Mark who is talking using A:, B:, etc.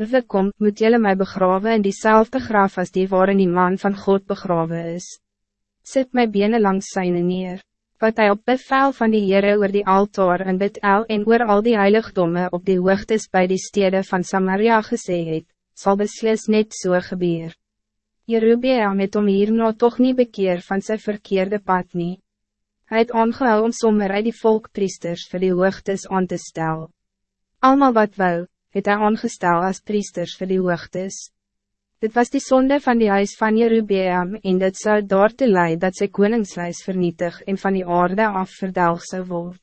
A: Wie kom, moet jullie mij begraven in diezelfde graf als die waarin die man van God begraven is. Zet mijn benen langs zijn neer. Wat hij op bevel van die Heere oor die altaar en bid el en oor al die heiligdomme op die hoogtes bij die steden van Samaria gesê het, sal beslis net so gebeur. Jerubeam het om hierna toch niet bekeer van zijn verkeerde pad nie. Hy het aangehou om sommer uit die volkpriesters vir die hoogtes aan te stel. Almal wat wou, het hy aangestel als priesters vir die hoogtes. Dit was die zonde van die huis van Jerubeam en dit zou daartoe leid dat sy koningshuis vernietig en van die aarde af verdelg zou worden.